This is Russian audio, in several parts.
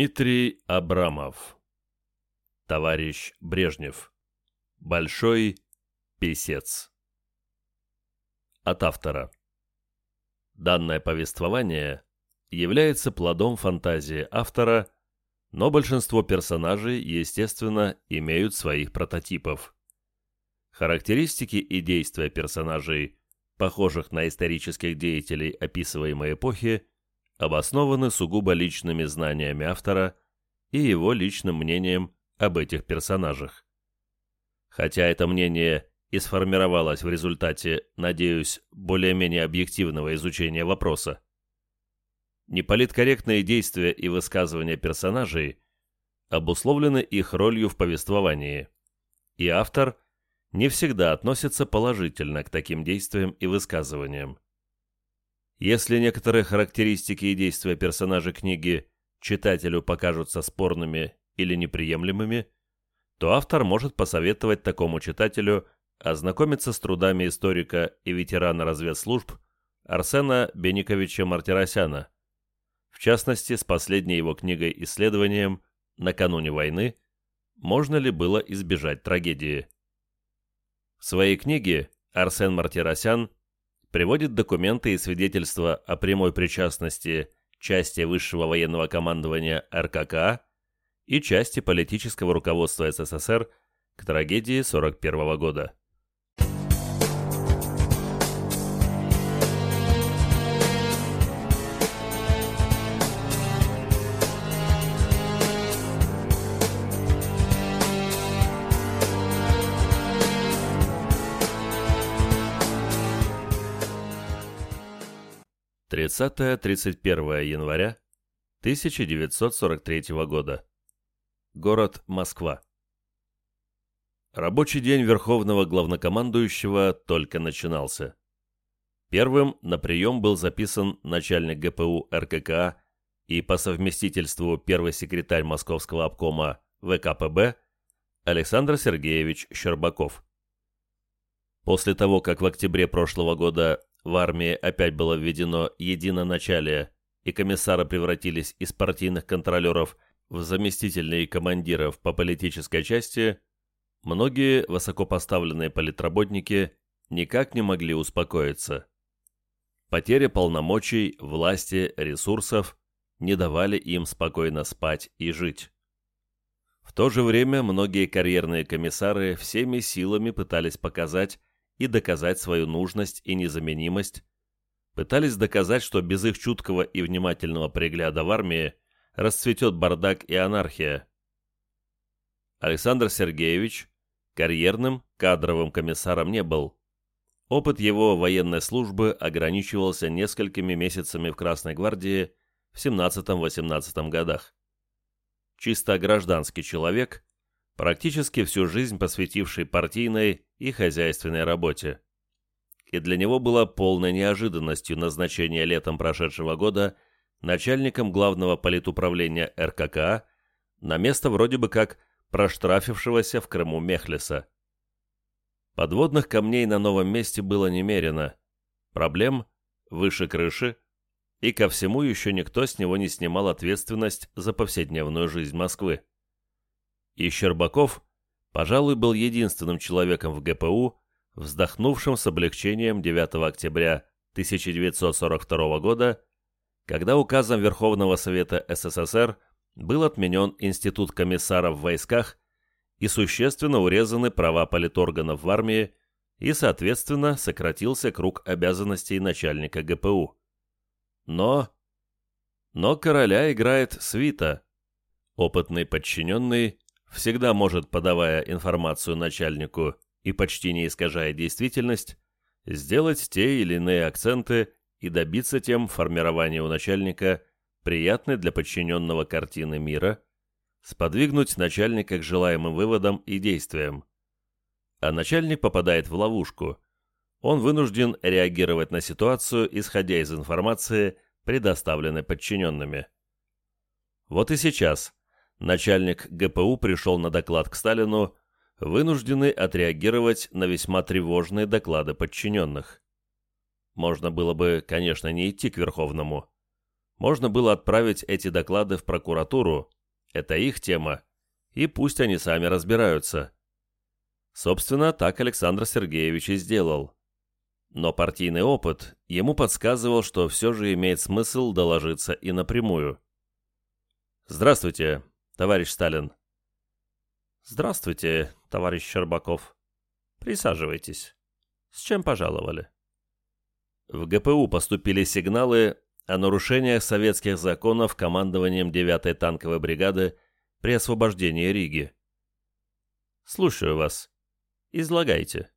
Дмитрий Абрамов. Товарищ Брежнев. Большой писец. От автора. Данное повествование является плодом фантазии автора, но большинство персонажей, естественно, имеют своих прототипов. Характеристики и действия персонажей, похожих на исторических деятелей описываемой эпохи, обоснованы сугубо личными знаниями автора и его личным мнением об этих персонажах. Хотя это мнение и сформировалось в результате, надеюсь, более-менее объективного изучения вопроса. Неполиткорректные действия и высказывания персонажей обусловлены их ролью в повествовании, и автор не всегда относится положительно к таким действиям и высказываниям. Если некоторые характеристики и действия персонажей книги читателю покажутся спорными или неприемлемыми, то автор может посоветовать такому читателю ознакомиться с трудами историка и ветерана разведслужб Арсена Бениковича Мартиросяна, в частности, с последней его книгой-исследованием «Накануне войны. Можно ли было избежать трагедии?». В своей книге Арсен Мартиросян приводит документы и свидетельства о прямой причастности части высшего военного командования РККА и части политического руководства СССР к трагедии 1941 года. 30-31 января 1943 года. Город Москва. Рабочий день Верховного Главнокомандующего только начинался. Первым на прием был записан начальник ГПУ РККА и по совместительству первый секретарь Московского обкома ВКПБ Александр Сергеевич Щербаков. После того, как в октябре прошлого года в армии опять было введено единоначалие, и комиссары превратились из партийных контролеров в заместительные командиров по политической части, многие высокопоставленные политработники никак не могли успокоиться. Потеря полномочий, власти, ресурсов не давали им спокойно спать и жить. В то же время многие карьерные комиссары всеми силами пытались показать, и доказать свою нужность и незаменимость, пытались доказать, что без их чуткого и внимательного пригляда в армии расцветет бардак и анархия. Александр Сергеевич карьерным кадровым комиссаром не был. Опыт его военной службы ограничивался несколькими месяцами в Красной гвардии в 17-18 годах. Чисто гражданский человек, практически всю жизнь посвятивший партийной и хозяйственной работе. И для него было полной неожиданностью назначение летом прошедшего года начальником главного политуправления РККА на место вроде бы как проштрафившегося в Крыму Мехлиса. Подводных камней на новом месте было немерено, проблем выше крыши, и ко всему еще никто с него не снимал ответственность за повседневную жизнь Москвы. И Щербаков – пожалуй, был единственным человеком в ГПУ, вздохнувшим с облегчением 9 октября 1942 года, когда указом Верховного Совета СССР был отменен Институт комиссаров в войсках и существенно урезаны права политорганов в армии и, соответственно, сократился круг обязанностей начальника ГПУ. Но... Но короля играет свита. Опытный подчиненный всегда может, подавая информацию начальнику и почти не искажая действительность, сделать те или иные акценты и добиться тем формирования у начальника приятной для подчиненного картины мира, сподвигнуть начальника к желаемым выводам и действиям. А начальник попадает в ловушку. Он вынужден реагировать на ситуацию, исходя из информации, предоставленной подчиненными. Вот и сейчас – начальник ГПУ пришел на доклад к Сталину, вынужденный отреагировать на весьма тревожные доклады подчиненных. Можно было бы, конечно, не идти к Верховному. можно было отправить эти доклады в прокуратуру, это их тема, и пусть они сами разбираются. Собственно, так Александр Сергеевич и сделал. Но партийный опыт ему подсказывал, что все же имеет смысл доложиться и напрямую. «Здравствуйте, товарищ Сталин». «Здравствуйте, товарищ Щербаков. Присаживайтесь. С чем пожаловали?» В ГПУ поступили сигналы о нарушениях советских законов командованием 9-й танковой бригады при освобождении Риги. «Слушаю вас. Излагайте».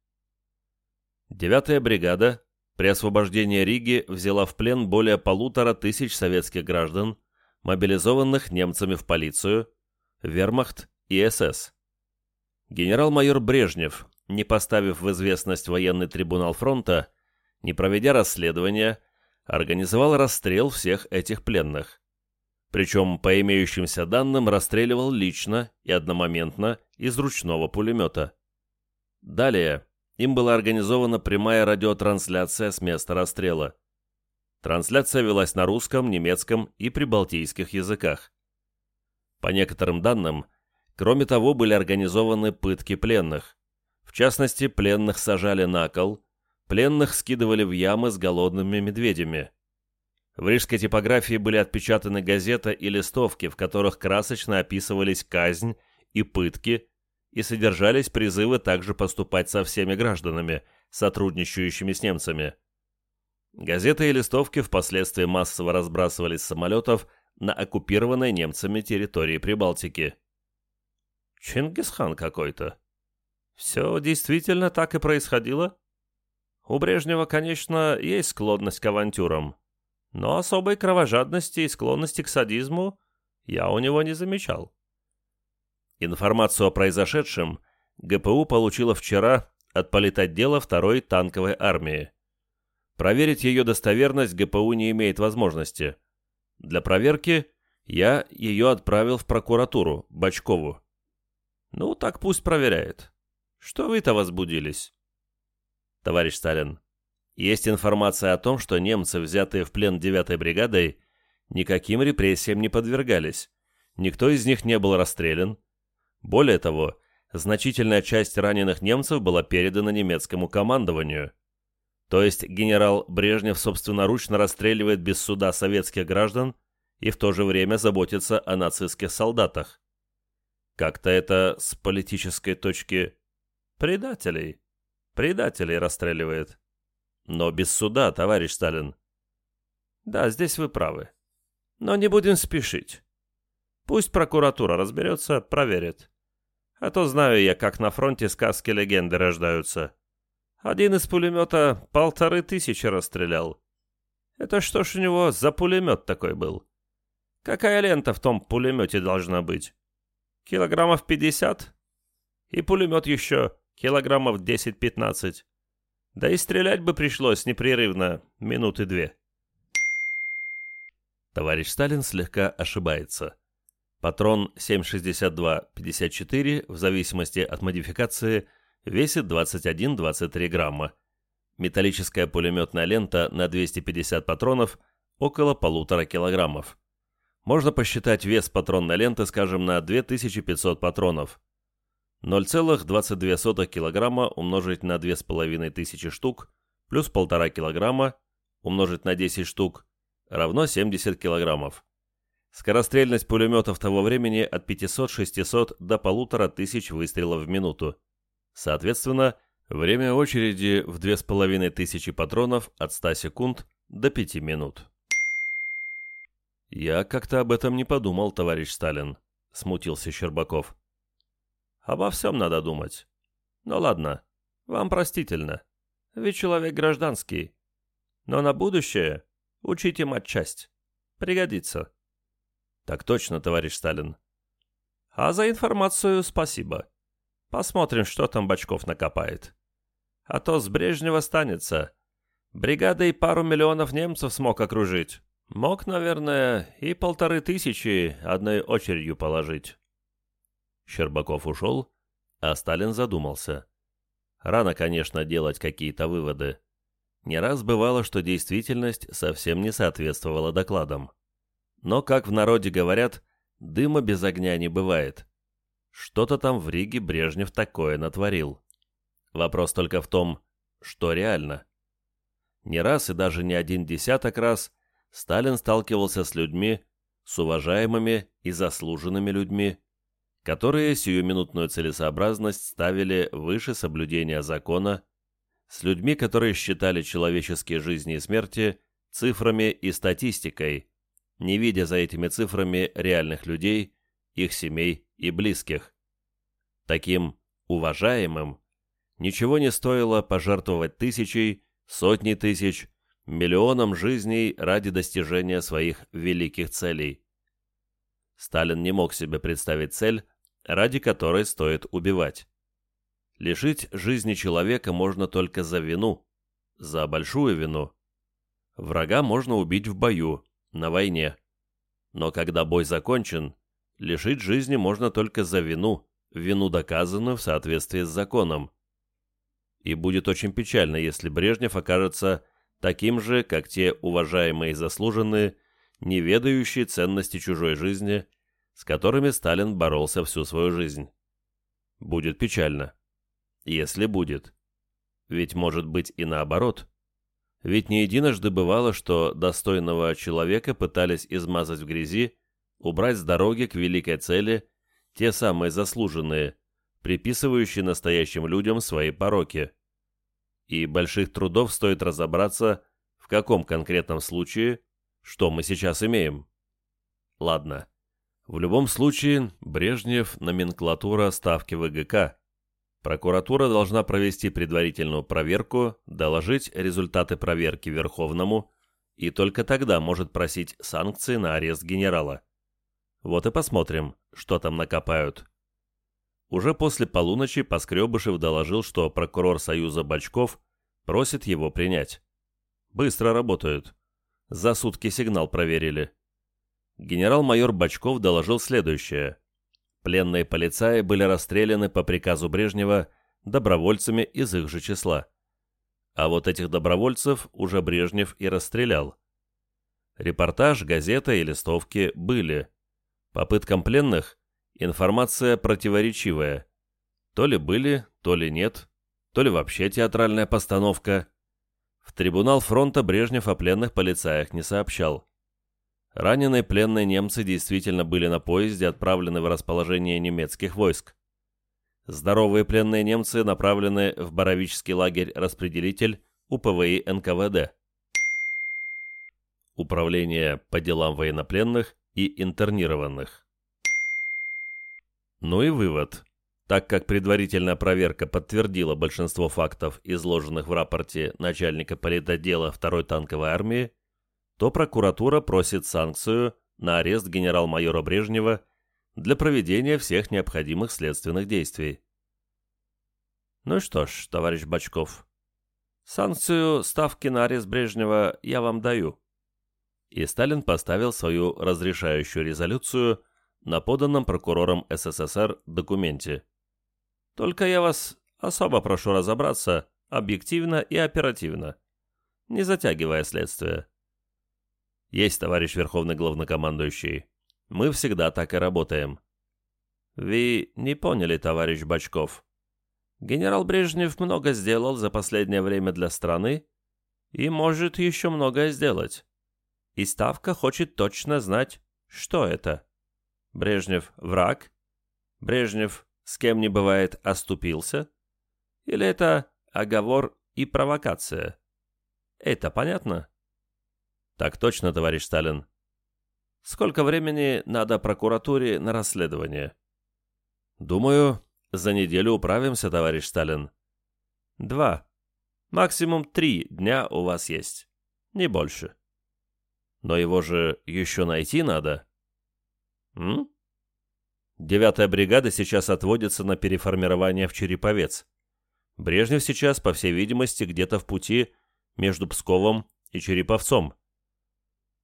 9-я бригада при освобождении Риги взяла в плен более полутора тысяч советских граждан, мобилизованных немцами в полицию, вермахт и СС. Генерал-майор Брежнев, не поставив в известность военный трибунал фронта, не проведя расследования, организовал расстрел всех этих пленных. Причем, по имеющимся данным, расстреливал лично и одномоментно из ручного пулемета. Далее им была организована прямая радиотрансляция с места расстрела. Трансляция велась на русском, немецком и прибалтийских языках. По некоторым данным, кроме того, были организованы пытки пленных. В частности, пленных сажали на кол, пленных скидывали в ямы с голодными медведями. В рижской типографии были отпечатаны газета и листовки, в которых красочно описывались казнь и пытки, и содержались призывы также поступать со всеми гражданами, сотрудничающими с немцами. Газеты и листовки впоследствии массово разбрасывались с самолетов на оккупированной немцами территории Прибалтики. Чингисхан какой-то. Все действительно так и происходило? У Брежнева, конечно, есть склонность к авантюрам, но особой кровожадности и склонности к садизму я у него не замечал. Информацию о произошедшем ГПУ получила вчера от политотдела второй танковой армии. Проверить ее достоверность ГПУ не имеет возможности. Для проверки я ее отправил в прокуратуру, Бачкову. Ну, так пусть проверяет. Что вы-то возбудились? Товарищ Сталин, есть информация о том, что немцы, взятые в плен 9-й бригадой, никаким репрессиям не подвергались. Никто из них не был расстрелян. Более того, значительная часть раненых немцев была передана немецкому командованию. То есть генерал Брежнев собственноручно расстреливает без суда советских граждан и в то же время заботится о нацистских солдатах. Как-то это с политической точки предателей. Предателей расстреливает. Но без суда, товарищ Сталин. Да, здесь вы правы. Но не будем спешить. Пусть прокуратура разберется, проверит. А то знаю я, как на фронте сказки легенды рождаются. Один из пулемета полторы тысячи расстрелял. Это что ж у него за пулемет такой был? Какая лента в том пулемете должна быть? Килограммов пятьдесят? И пулемет еще килограммов 10-15. Да и стрелять бы пришлось непрерывно минуты две. Товарищ Сталин слегка ошибается. Патрон 7,62-54, в зависимости от модификации, весит 21-23 грамма. Металлическая пулеметная лента на 250 патронов около полутора килограммов. Можно посчитать вес патронной ленты, скажем, на 2500 патронов. 0,22 кг умножить на 2500 штук плюс 1,5 кг умножить на 10 штук равно 70 кг. Скорострельность пулеметов того времени от 500-600 до 1500 выстрелов в минуту. Соответственно, время очереди в 2500 патронов от 100 секунд до 5 минут. «Я как-то об этом не подумал, товарищ Сталин», — смутился Щербаков. Обо всем надо думать. Ну ладно, вам простительно. Ведь человек гражданский. Но на будущее учите матчасть. Пригодится. Так точно, товарищ Сталин. А за информацию спасибо. Посмотрим, что там Бочков накопает. А то с Брежнева станется. Бригадой пару миллионов немцев смог окружить. Мог, наверное, и полторы тысячи одной очередью положить. Щербаков ушел, а Сталин задумался. Рано, конечно, делать какие-то выводы. Не раз бывало, что действительность совсем не соответствовала докладам. Но, как в народе говорят, дыма без огня не бывает. Что-то там в Риге Брежнев такое натворил. Вопрос только в том, что реально. Не раз и даже не один десяток раз Сталин сталкивался с людьми, с уважаемыми и заслуженными людьми, которые сиюминутную целесообразность ставили выше соблюдения закона, с людьми, которые считали человеческие жизни и смерти цифрами и статистикой, не видя за этими цифрами реальных людей, их семей и близких. Таким уважаемым ничего не стоило пожертвовать тысячей, сотней тысяч, миллионам жизней ради достижения своих великих целей. Сталин не мог себе представить цель, ради которой стоит убивать. Лишить жизни человека можно только за вину, за большую вину. Врага можно убить в бою, на войне. Но когда бой закончен, лишить жизни можно только за вину, вину доказанную в соответствии с законом. И будет очень печально, если Брежнев окажется таким же, как те уважаемые и заслуженные, не ведающие ценности чужой жизни, с которыми Сталин боролся всю свою жизнь. Будет печально. Если будет. Ведь может быть и наоборот. Ведь не единожды бывало, что достойного человека пытались измазать в грязи, убрать с дороги к великой цели те самые заслуженные, приписывающие настоящим людям свои пороки. И больших трудов стоит разобраться, в каком конкретном случае, что мы сейчас имеем. Ладно. В любом случае, Брежнев – номенклатура ставки ВГК. Прокуратура должна провести предварительную проверку, доложить результаты проверки Верховному, и только тогда может просить санкции на арест генерала. Вот и посмотрим, что там накопают. Уже после полуночи Поскребышев доложил, что прокурор Союза Бачков просит его принять. Быстро работают. За сутки сигнал проверили генерал-майор Бачков доложил следующее. Пленные полицаи были расстреляны по приказу Брежнева добровольцами из их же числа. А вот этих добровольцев уже Брежнев и расстрелял. Репортаж, газета и листовки были. Попыткам пленных информация противоречивая. То ли были, то ли нет, то ли вообще театральная постановка. В трибунал фронта Брежнев о пленных полицаях не сообщал. Раненые пленные немцы действительно были на поезде, отправлены в расположение немецких войск. Здоровые пленные немцы направлены в Боровический лагерь-распределитель УПВИ НКВД. Управление по делам военнопленных и интернированных. Ну и вывод. Так как предварительная проверка подтвердила большинство фактов, изложенных в рапорте начальника политотдела 2-й танковой армии, то прокуратура просит санкцию на арест генерал-майора Брежнева для проведения всех необходимых следственных действий. Ну что ж, товарищ Бачков, санкцию ставки на арест Брежнева я вам даю. И Сталин поставил свою разрешающую резолюцию на поданном прокурором СССР документе. Только я вас особо прошу разобраться объективно и оперативно, не затягивая следствие. «Есть, товарищ Верховный Главнокомандующий. Мы всегда так и работаем». «Вы не поняли, товарищ Бачков. Генерал Брежнев много сделал за последнее время для страны и может еще многое сделать. И Ставка хочет точно знать, что это. Брежнев – враг? Брежнев с кем не бывает оступился? Или это оговор и провокация? Это понятно?» Так точно, товарищ Сталин. Сколько времени надо прокуратуре на расследование? Думаю, за неделю управимся, товарищ Сталин. Два. Максимум три дня у вас есть. Не больше. Но его же еще найти надо. М? Девятая бригада сейчас отводится на переформирование в Череповец. Брежнев сейчас, по всей видимости, где-то в пути между Псковом и Череповцом.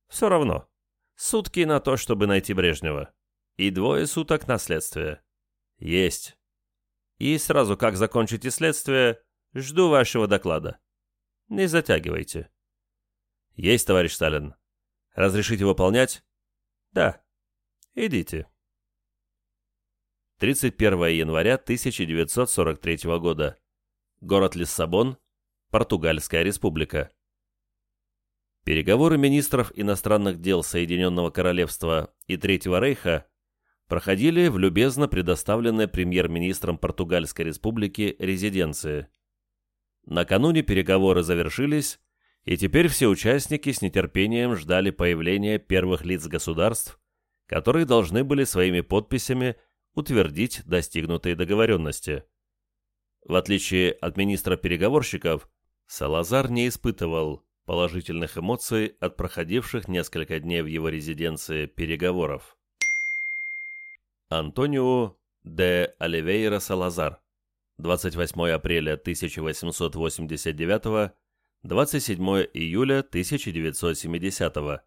Все равно. Сутки на то, чтобы найти Брежнева. И двое суток на следствие. Есть. И сразу, как закончите следствие, жду вашего доклада. Не затягивайте. Есть, товарищ Сталин. Разрешите выполнять? Да. Идите. 31 января 1943 года. Город Лиссабон, Португальская республика. Переговоры министров иностранных дел Соединенного Королевства и Третьего Рейха проходили в любезно предоставленной премьер-министром Португальской республики резиденции. Накануне переговоры завершились, и теперь все участники с нетерпением ждали появления первых лиц государств, которые должны были своими подписями утвердить достигнутые договоренности. В отличие от министра переговорщиков, Салазар не испытывал положительных эмоций от проходивших несколько дней в его резиденции переговоров. Антонио де Оливейра Салазар 28 апреля 1889 27 июля 1970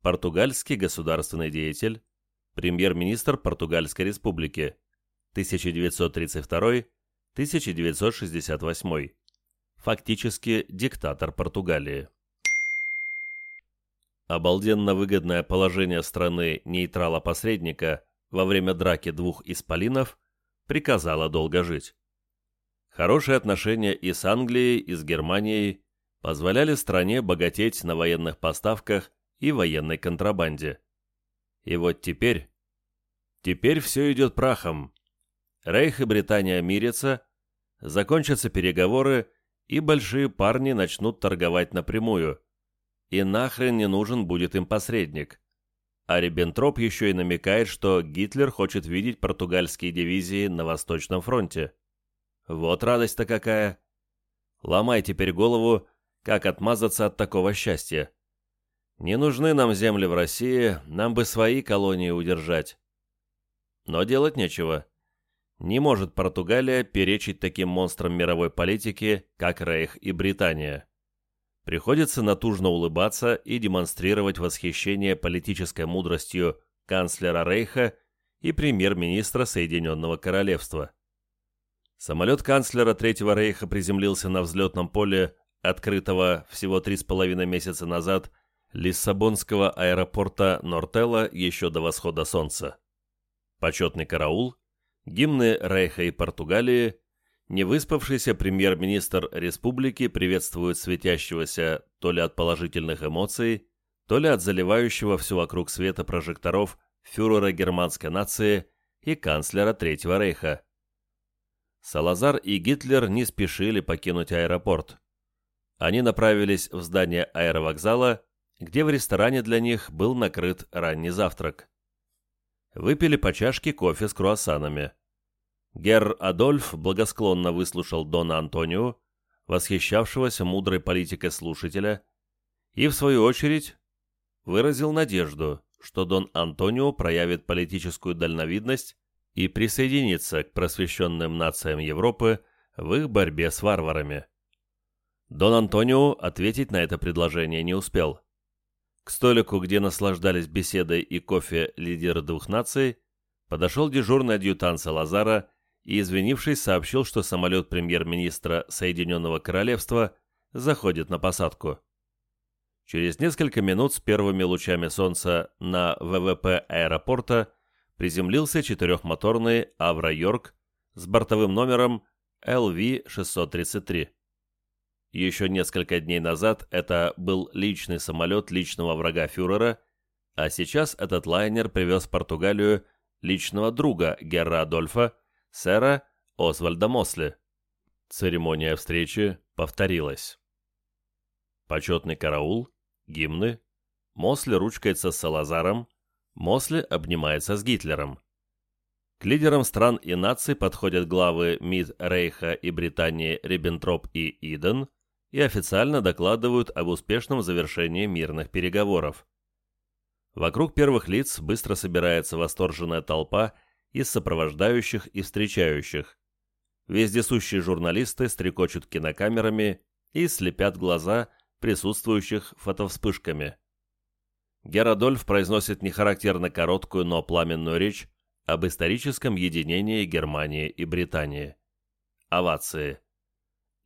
Португальский государственный деятель, премьер-министр Португальской республики 1932-1968 фактически диктатор Португалии. Обалденно выгодное положение страны нейтрала-посредника во время драки двух исполинов приказало долго жить. Хорошие отношения и с Англией, и с Германией позволяли стране богатеть на военных поставках и военной контрабанде. И вот теперь... Теперь все идет прахом. Рейх и Британия мирятся, закончатся переговоры, и большие парни начнут торговать напрямую. И нахрен не нужен будет им посредник. А Риббентроп еще и намекает, что Гитлер хочет видеть португальские дивизии на Восточном фронте. Вот радость-то какая! Ломай теперь голову, как отмазаться от такого счастья. Не нужны нам земли в России, нам бы свои колонии удержать. Но делать нечего. Не может Португалия перечить таким монстрам мировой политики, как Рейх и Британия. Приходится натужно улыбаться и демонстрировать восхищение политической мудростью канцлера Рейха и премьер-министра Соединенного Королевства. Самолет канцлера Третьего Рейха приземлился на взлетном поле, открытого всего три с половиной месяца назад, Лиссабонского аэропорта Нортелла еще до восхода солнца. Почетный караул, гимны Рейха и Португалии, невыспавшийся премьер-министр республики приветствует светящегося то ли от положительных эмоций, то ли от заливающего всю вокруг света прожекторов фюрера германской нации и канцлера Третьего Рейха. Салазар и Гитлер не спешили покинуть аэропорт. Они направились в здание аэровокзала, где в ресторане для них был накрыт ранний завтрак. Выпили по чашке кофе с круассанами. Герр Адольф благосклонно выслушал Дона Антонио, восхищавшегося мудрой политикой слушателя, и, в свою очередь, выразил надежду, что Дон Антонио проявит политическую дальновидность и присоединиться к просвещенным нациям Европы в их борьбе с варварами. Дон Антонио ответить на это предложение не успел. К столику, где наслаждались беседой и кофе лидеры двух наций, подошел дежурный адъютант Салазара и, извинившись, сообщил, что самолет премьер-министра Соединенного Королевства заходит на посадку. Через несколько минут с первыми лучами солнца на ВВП аэропорта приземлился четырехмоторный Авра Йорк с бортовым номером LV-633. Еще несколько дней назад это был личный самолет личного врага фюрера, а сейчас этот лайнер привез в Португалию личного друга Герра Адольфа, сэра Освальда Мосли. Церемония встречи повторилась. Почетный караул, гимны, Мосли ручкается с Салазаром, Мосли обнимается с Гитлером. К лидерам стран и наций подходят главы МИД Рейха и Британии Риббентроп и Иден и официально докладывают об успешном завершении мирных переговоров. Вокруг первых лиц быстро собирается восторженная толпа из сопровождающих и встречающих. Вездесущие журналисты стрекочут кинокамерами и слепят глаза присутствующих фотовспышками. Геродольф произносит нехарактерно короткую, но пламенную речь об историческом единении Германии и Британии. Овации.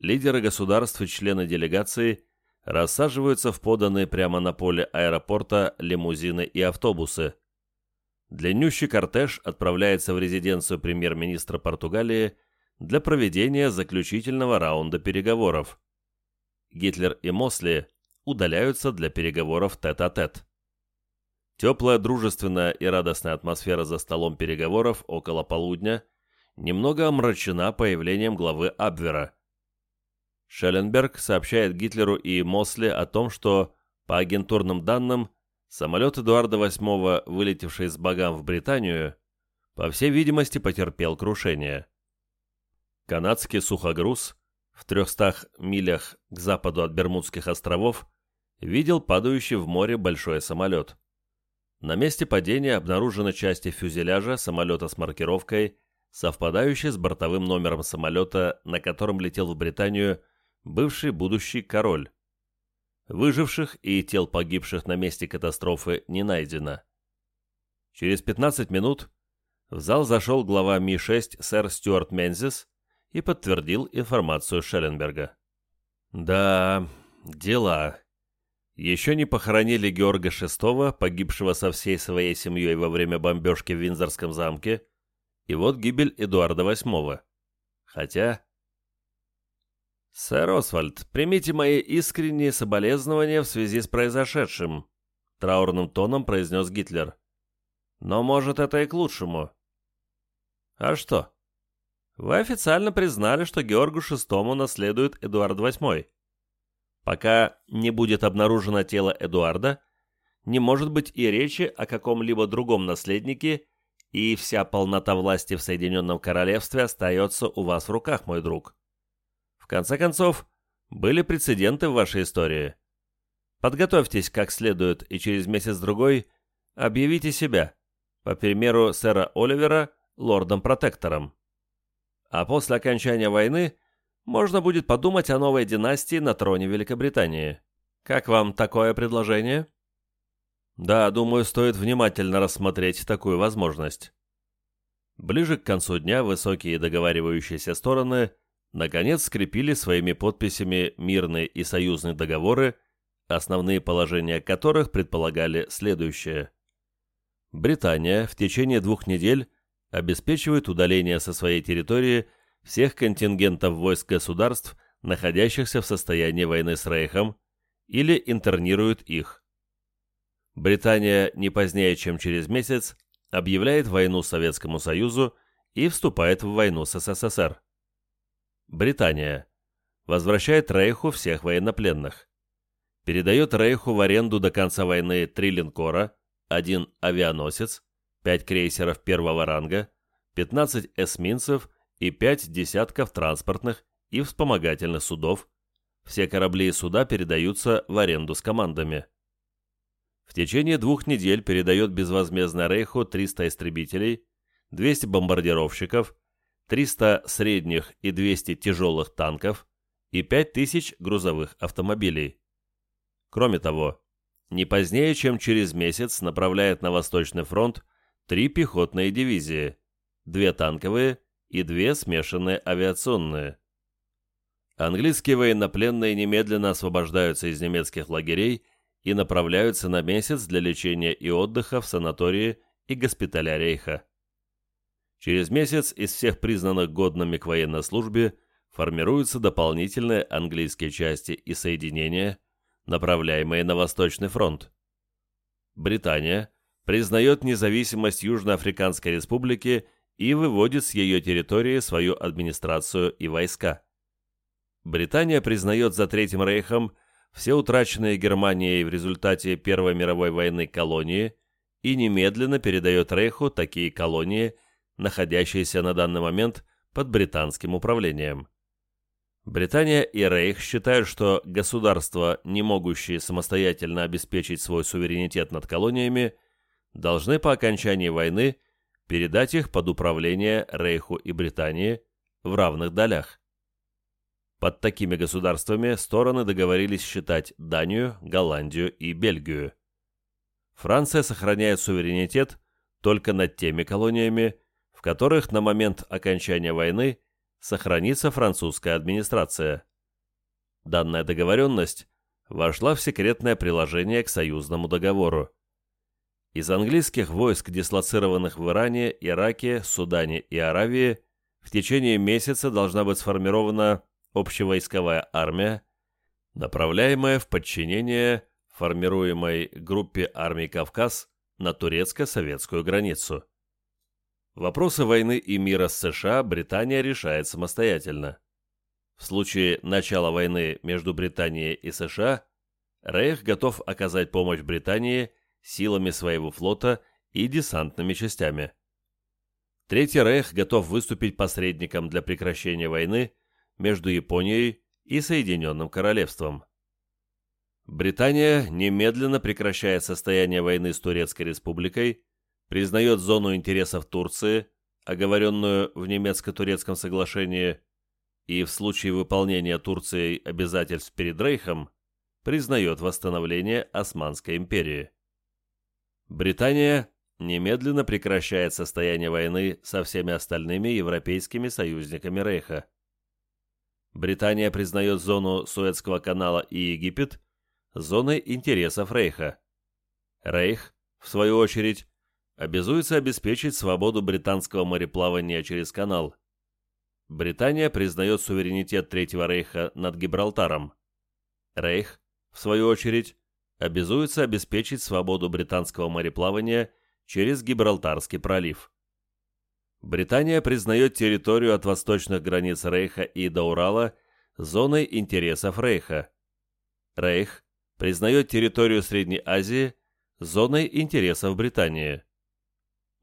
Лидеры государств и члены делегации рассаживаются в поданные прямо на поле аэропорта лимузины и автобусы. Длиннющий кортеж отправляется в резиденцию премьер-министра Португалии для проведения заключительного раунда переговоров. Гитлер и Мосли удаляются для переговоров тет-а-тет. -тет. Теплая, дружественная и радостная атмосфера за столом переговоров около полудня немного омрачена появлением главы Абвера. Шелленберг сообщает Гитлеру и Мосли о том, что, по агентурным данным, самолет Эдуарда VIII, вылетевший с Багам в Британию, по всей видимости потерпел крушение. Канадский сухогруз в 300 милях к западу от Бермудских островов видел падающий в море большой самолет. На месте падения обнаружены части фюзеляжа самолета с маркировкой, совпадающей с бортовым номером самолета, на котором летел в Британию бывший будущий король. Выживших и тел погибших на месте катастрофы не найдено. Через 15 минут в зал зашел глава Ми-6 сэр Стюарт Мензис и подтвердил информацию Шелленберга. «Да, дела. Еще не похоронили Георга VI, погибшего со всей своей семьей во время бомбежки в Виндзорском замке, и вот гибель Эдуарда VIII. Хотя... «Сэр Освальд, примите мои искренние соболезнования в связи с произошедшим», траурным тоном произнес Гитлер. «Но, может, это и к лучшему». «А что?» «Вы официально признали, что Георгу VI наследует Эдуард VIII. Пока не будет обнаружено тело Эдуарда, не может быть и речи о каком-либо другом наследнике, и вся полнота власти в Соединенном Королевстве остается у вас в руках, мой друг. В конце концов, были прецеденты в вашей истории. Подготовьтесь как следует и через месяц-другой объявите себя, по примеру сэра Оливера, лордом-протектором. А после окончания войны можно будет подумать о новой династии на троне Великобритании. Как вам такое предложение? Да, думаю, стоит внимательно рассмотреть такую возможность. Ближе к концу дня высокие договаривающиеся стороны наконец скрепили своими подписями мирные и союзные договоры, основные положения которых предполагали следующее. Британия в течение двух недель обеспечивает удаление со своей территории всех контингентов войск государств, находящихся в состоянии войны с Рейхом, или интернирует их. Британия не позднее, чем через месяц, объявляет войну Советскому Союзу и вступает в войну с СССР. Британия возвращает Рейху всех военнопленных. Передает Рейху в аренду до конца войны три линкора, один авианосец, пять крейсеров первого ранга, 15 эсминцев и пять десятков транспортных и вспомогательных судов, все корабли и суда передаются в аренду с командами. В течение двух недель передает безвозмездно Рейху 300 истребителей, 200 бомбардировщиков, 300 средних и 200 тяжелых танков и 5000 грузовых автомобилей. Кроме того, не позднее, чем через месяц направляет на Восточный фронт три пехотные дивизии, две танковые и две смешанные авиационные. Английские военнопленные немедленно освобождаются из немецких лагерей и направляются на месяц для лечения и отдыха в санатории и госпиталя Рейха. Через месяц из всех признанных годными к военной службе формируются дополнительные английские части и соединения, направляемые на Восточный фронт. Британия признает независимость Южноафриканской республики и выводит с ее территории свою администрацию и войска. Британия признает за Третьим Рейхом все утраченные Германией в результате Первой мировой войны колонии и немедленно передает Рейху такие колонии, находящиеся на данный момент под британским управлением. Британия и Рейх считают, что государства, не могущие самостоятельно обеспечить свой суверенитет над колониями, должны по окончании войны передать их под управление Рейху и Британии в равных долях. Под такими государствами стороны договорились считать Данию, Голландию и Бельгию. Франция сохраняет суверенитет только над теми колониями, которых на момент окончания войны сохранится французская администрация. Данная договоренность вошла в секретное приложение к союзному договору. Из английских войск, дислоцированных в Иране, Ираке, Судане и Аравии, в течение месяца должна быть сформирована общевойсковая армия, направляемая в подчинение формируемой группе армий Кавказ на турецко-советскую границу. Вопросы войны и мира с США Британия решает самостоятельно. В случае начала войны между Британией и США Рейх готов оказать помощь Британии силами своего флота и десантными частями. Третий Рейх готов выступить посредником для прекращения войны между Японией и Соединенным Королевством. Британия немедленно прекращает состояние войны с Турецкой Республикой, признает зону интересов Турции, оговоренную в немецко-турецком соглашении, и в случае выполнения Турцией обязательств перед Рейхом признает восстановление Османской империи. Британия немедленно прекращает состояние войны со всеми остальными европейскими союзниками Рейха. Британия признает зону Суэцкого канала и Египет зоной интересов Рейха. Рейх, в свою очередь, обязуется обеспечить свободу британского мореплавания через канал. Британия признает суверенитет Третьего Рейха над Гибралтаром. Рейх, в свою очередь, обязуется обеспечить свободу британского мореплавания через Гибралтарский пролив. Британия признает территорию от восточных границ Рейха и до Урала зоной интересов Рейха. Рейх признает территорию Средней Азии зоной интересов Британии.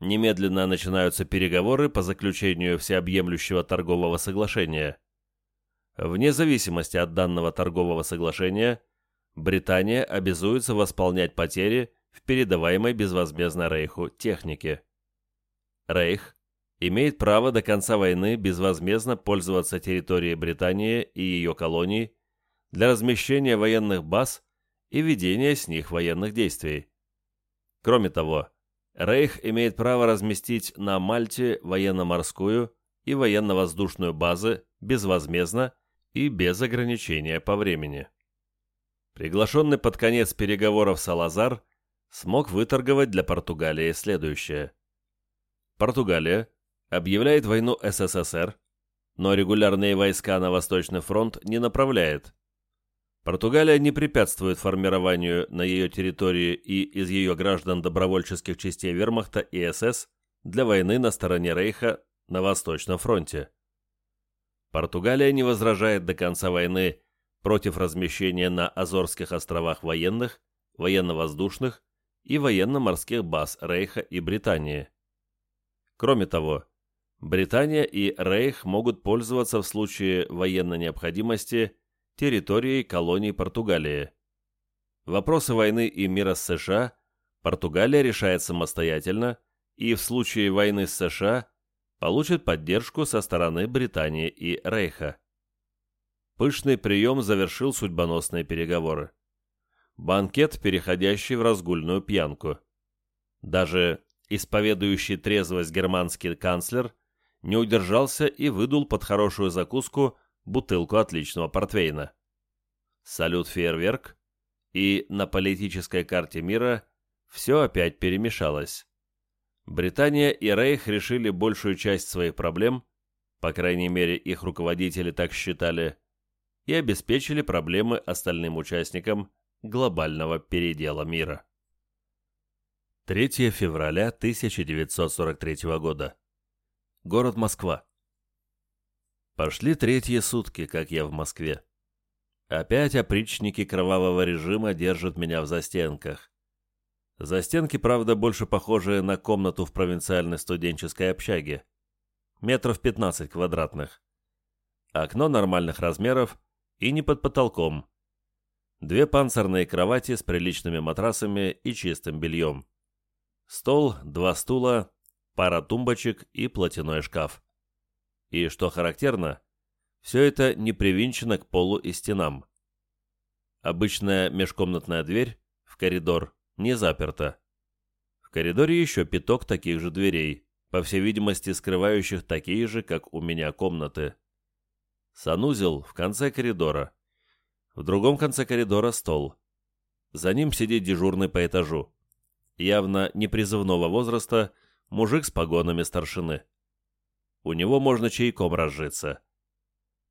Немедленно начинаются переговоры по заключению всеобъемлющего торгового соглашения. Вне зависимости от данного торгового соглашения, Британия обязуется восполнять потери в передаваемой безвозмездно Рейху технике. Рейх имеет право до конца войны безвозмездно пользоваться территорией Британии и ее колоний для размещения военных баз и ведения с них военных действий. Кроме того, Рейх имеет право разместить на Мальте военно-морскую и военно-воздушную базы безвозмездно и без ограничения по времени. Приглашенный под конец переговоров Салазар смог выторговать для Португалии следующее. Португалия объявляет войну СССР, но регулярные войска на Восточный фронт не направляет, Португалия не препятствует формированию на ее территории и из ее граждан добровольческих частей вермахта и СС для войны на стороне Рейха на Восточном фронте. Португалия не возражает до конца войны против размещения на Азорских островах военных, военно-воздушных и военно-морских баз Рейха и Британии. Кроме того, Британия и Рейх могут пользоваться в случае военной необходимости территорией колоний Португалии. Вопросы войны и мира с США Португалия решает самостоятельно и в случае войны с США получит поддержку со стороны Британии и Рейха. Пышный прием завершил судьбоносные переговоры. Банкет, переходящий в разгульную пьянку. Даже исповедующий трезвость германский канцлер не удержался и выдул под хорошую закуску бутылку отличного портвейна. Салют-фейерверк, и на политической карте мира все опять перемешалось. Британия и Рейх решили большую часть своих проблем, по крайней мере их руководители так считали, и обеспечили проблемы остальным участникам глобального передела мира. 3 февраля 1943 года. Город Москва. Пошли третьи сутки, как я в Москве. Опять опричники кровавого режима держат меня в застенках. Застенки, правда, больше похожи на комнату в провинциальной студенческой общаге. Метров 15 квадратных. Окно нормальных размеров и не под потолком. Две панцирные кровати с приличными матрасами и чистым бельем. Стол, два стула, пара тумбочек и платяной шкаф. И, что характерно, все это не привинчено к полу и стенам. Обычная межкомнатная дверь в коридор не заперта. В коридоре еще пяток таких же дверей, по всей видимости скрывающих такие же, как у меня, комнаты. Санузел в конце коридора. В другом конце коридора стол. За ним сидит дежурный по этажу. Явно непризывного возраста, мужик с погонами старшины. У него можно чайком разжиться.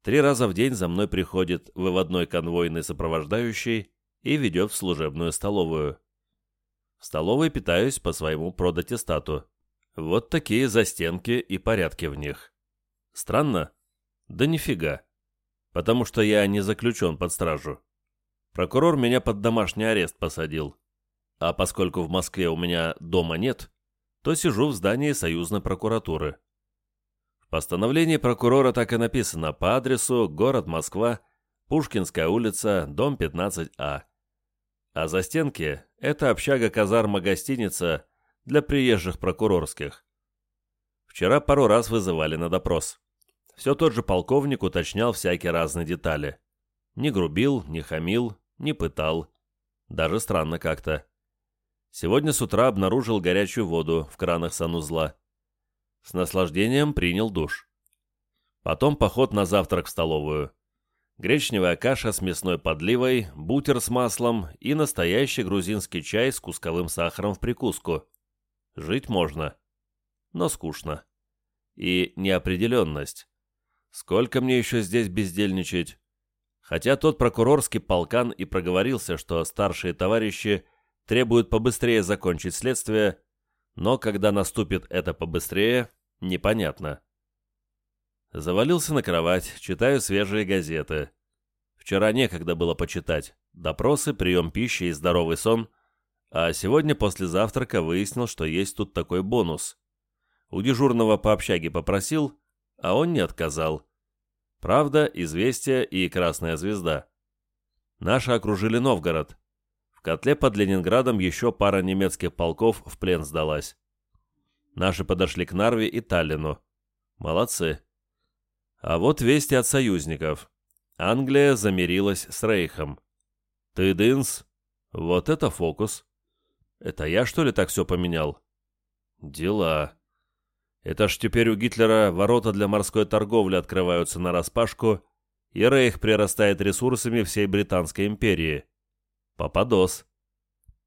Три раза в день за мной приходит выводной конвойный сопровождающий и ведет в служебную столовую. В столовой питаюсь по своему продатистату. Вот такие застенки и порядки в них. Странно? Да нифига. Потому что я не заключен под стражу. Прокурор меня под домашний арест посадил. А поскольку в Москве у меня дома нет, то сижу в здании союзной прокуратуры. Постановлении прокурора так и написано по адресу город Москва, Пушкинская улица, дом 15А. А за стенки – это общага-казарма-гостиница для приезжих прокурорских. Вчера пару раз вызывали на допрос. Все тот же полковник уточнял всякие разные детали. Не грубил, не хамил, не пытал. Даже странно как-то. Сегодня с утра обнаружил горячую воду в кранах санузла. С наслаждением принял душ. Потом поход на завтрак в столовую. Гречневая каша с мясной подливой, бутер с маслом и настоящий грузинский чай с кусковым сахаром в прикуску. Жить можно, но скучно. И неопределенность. Сколько мне еще здесь бездельничать? Хотя тот прокурорский полкан и проговорился, что старшие товарищи требуют побыстрее закончить следствие, но когда наступит это побыстрее, непонятно. Завалился на кровать, читаю свежие газеты. Вчера некогда было почитать. Допросы, прием пищи и здоровый сон. А сегодня после завтрака выяснил, что есть тут такой бонус. У дежурного по общаге попросил, а он не отказал. Правда, Известия и Красная Звезда. Наши окружили Новгород. В котле под Ленинградом еще пара немецких полков в плен сдалась. Наши подошли к Нарве и Таллину. Молодцы. А вот вести от союзников. Англия замирилась с Рейхом. Ты, Дынс, вот это фокус. Это я, что ли, так все поменял? Дела. Это ж теперь у Гитлера ворота для морской торговли открываются нараспашку, и Рейх прирастает ресурсами всей Британской империи. Попадос.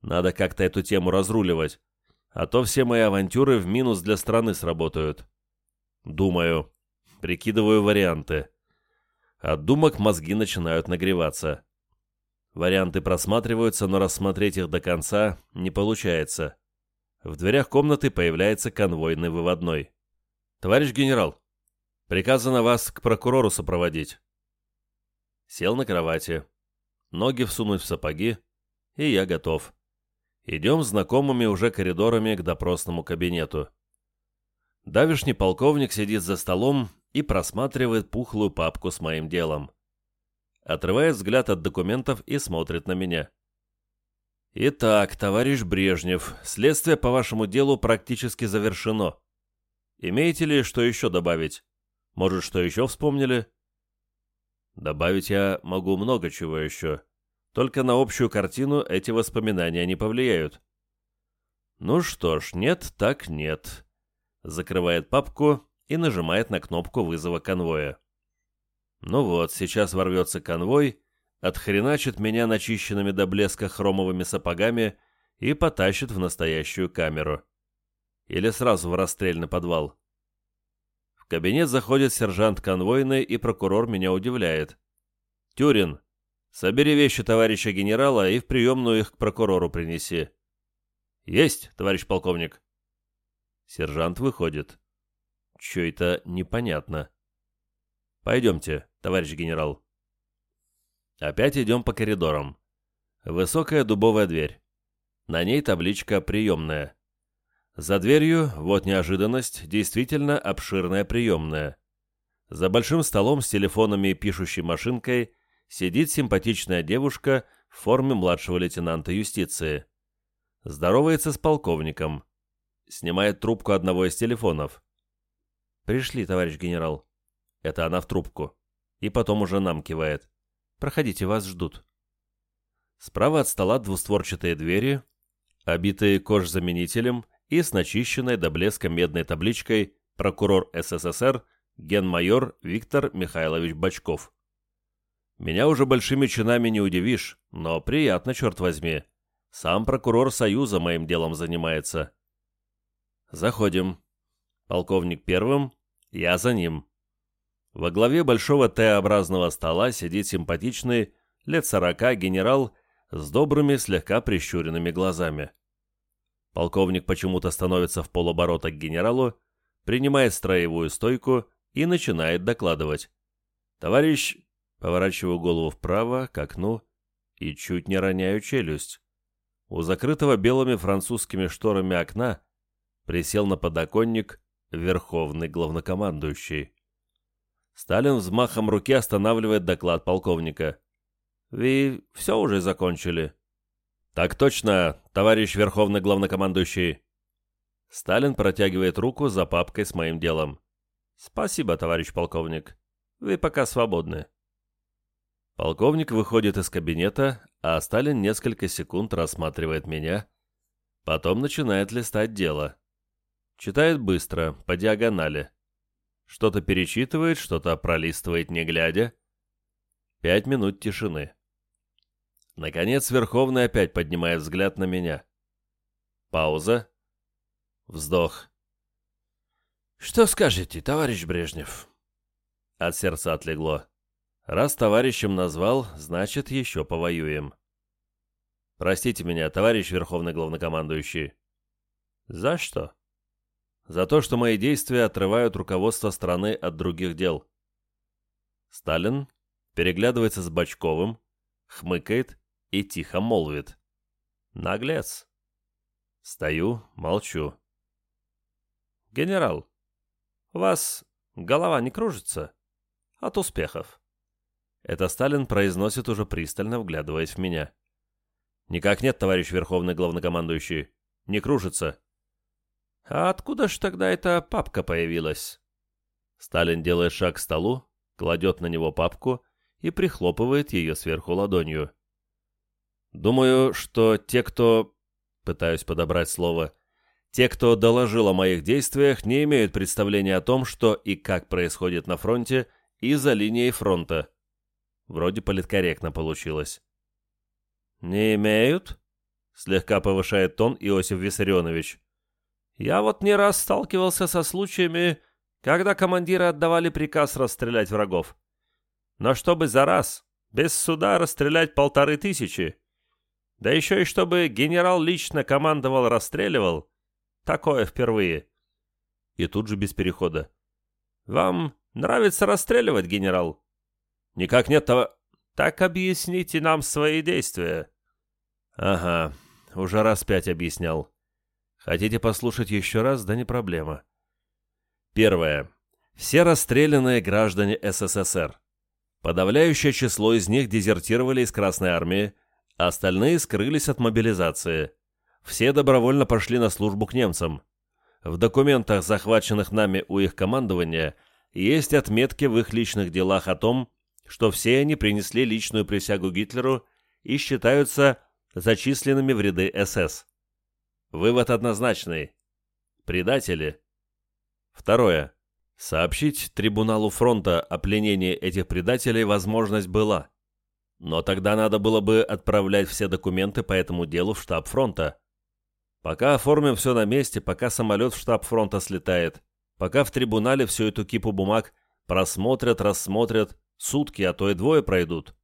Надо как-то эту тему разруливать, а то все мои авантюры в минус для страны сработают. Думаю. Прикидываю варианты. От думок мозги начинают нагреваться. Варианты просматриваются, но рассмотреть их до конца не получается. В дверях комнаты появляется конвойный выводной. «Товарищ генерал, приказано вас к прокурору сопроводить». Сел на кровати. Ноги всунуть в сапоги, и я готов. Идем знакомыми уже коридорами к допросному кабинету. Давишний полковник сидит за столом и просматривает пухлую папку с моим делом. Отрывает взгляд от документов и смотрит на меня. «Итак, товарищ Брежнев, следствие по вашему делу практически завершено. Имеете ли что еще добавить? Может, что еще вспомнили?» Добавить я могу много чего еще. Только на общую картину эти воспоминания не повлияют. Ну что ж, нет так нет. Закрывает папку и нажимает на кнопку вызова конвоя. Ну вот, сейчас ворвется конвой отхреначит меня начищенными до блеска хромовыми сапогами и потащит в настоящую камеру. Или сразу в расстрельный подвал. В кабинет заходит сержант конвойный, и прокурор меня удивляет. «Тюрин, собери вещи товарища генерала и в приемную их к прокурору принеси». «Есть, товарищ полковник». Сержант выходит. Чё это непонятно. «Пойдемте, товарищ генерал». Опять идем по коридорам. Высокая дубовая дверь. На ней табличка «Приемная». За дверью, вот неожиданность, действительно обширная приемная. За большим столом с телефонами и пишущей машинкой сидит симпатичная девушка в форме младшего лейтенанта юстиции. Здоровается с полковником. Снимает трубку одного из телефонов. «Пришли, товарищ генерал». Это она в трубку. И потом уже нам кивает. Проходите, вас ждут». Справа от стола двустворчатые двери, обитые кожзаменителем и с начищенной до блеска медной табличкой «Прокурор СССР генмайор Виктор Михайлович Бачков». Меня уже большими чинами не удивишь, но приятно, черт возьми. Сам прокурор Союза моим делом занимается. Заходим. Полковник первым, я за ним. Во главе большого Т-образного стола сидит симпатичный, лет сорока, генерал с добрыми, слегка прищуренными глазами. Полковник почему-то становится в полоборота к генералу, принимает строевую стойку и начинает докладывать. «Товарищ...» Поворачиваю голову вправо, к окну, и чуть не роняю челюсть. У закрытого белыми французскими шторами окна присел на подоконник верховный главнокомандующий. Сталин взмахом руки останавливает доклад полковника. «Вы все уже закончили?» «Так точно, товарищ Верховный Главнокомандующий!» Сталин протягивает руку за папкой с моим делом. «Спасибо, товарищ полковник. Вы пока свободны». Полковник выходит из кабинета, а Сталин несколько секунд рассматривает меня, потом начинает листать дело. Читает быстро, по диагонали. Что-то перечитывает, что-то пролистывает не глядя. Пять минут тишины. Наконец Верховный опять поднимает взгляд на меня. Пауза. Вздох. «Что скажете, товарищ Брежнев?» От сердца отлегло. «Раз товарищем назвал, значит, еще повоюем». «Простите меня, товарищ Верховный Главнокомандующий». «За что?» «За то, что мои действия отрывают руководство страны от других дел». Сталин переглядывается с Бочковым, хмыкает и тихо молвит. «Наглец!» Стою, молчу. «Генерал, вас голова не кружится? От успехов?» Это Сталин произносит уже пристально, вглядываясь в меня. «Никак нет, товарищ Верховный Главнокомандующий. Не кружится». «А откуда ж тогда эта папка появилась?» Сталин делает шаг к столу, кладет на него папку и прихлопывает ее сверху ладонью. Думаю, что те, кто... Пытаюсь подобрать слово. Те, кто доложил о моих действиях, не имеют представления о том, что и как происходит на фронте и за линией фронта. Вроде политкорректно получилось. «Не имеют?» — слегка повышает тон Иосиф Виссарионович. «Я вот не раз сталкивался со случаями, когда командиры отдавали приказ расстрелять врагов. Но чтобы за раз, без суда расстрелять полторы тысячи, да еще и чтобы генерал лично командовал, расстреливал. Такое впервые. И тут же без перехода. Вам нравится расстреливать, генерал? Никак нет того... Так объясните нам свои действия. Ага, уже раз пять объяснял. Хотите послушать еще раз, да не проблема. Первое. Все расстрелянные граждане СССР. Подавляющее число из них дезертировали из Красной Армии, Остальные скрылись от мобилизации. Все добровольно пошли на службу к немцам. В документах, захваченных нами у их командования, есть отметки в их личных делах о том, что все они принесли личную присягу Гитлеру и считаются зачисленными в ряды СС. Вывод однозначный. Предатели. Второе. Сообщить трибуналу фронта о пленении этих предателей возможность была. Но тогда надо было бы отправлять все документы по этому делу в штаб фронта. Пока оформим все на месте, пока самолет в штаб фронта слетает, пока в трибунале всю эту кипу бумаг просмотрят, рассмотрят, сутки, а то и двое пройдут.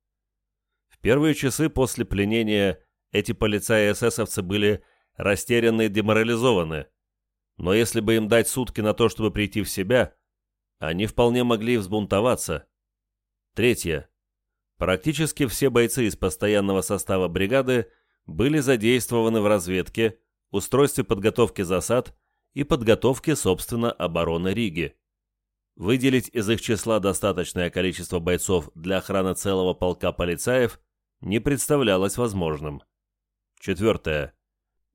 В первые часы после пленения эти полицаи эсэсовцы были растеряны и деморализованы. Но если бы им дать сутки на то, чтобы прийти в себя, они вполне могли взбунтоваться. Третье. Практически все бойцы из постоянного состава бригады были задействованы в разведке, устройстве подготовки засад и подготовке, собственно, обороны Риги. Выделить из их числа достаточное количество бойцов для охраны целого полка полицаев не представлялось возможным. Четвертое.